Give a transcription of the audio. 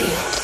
concealed.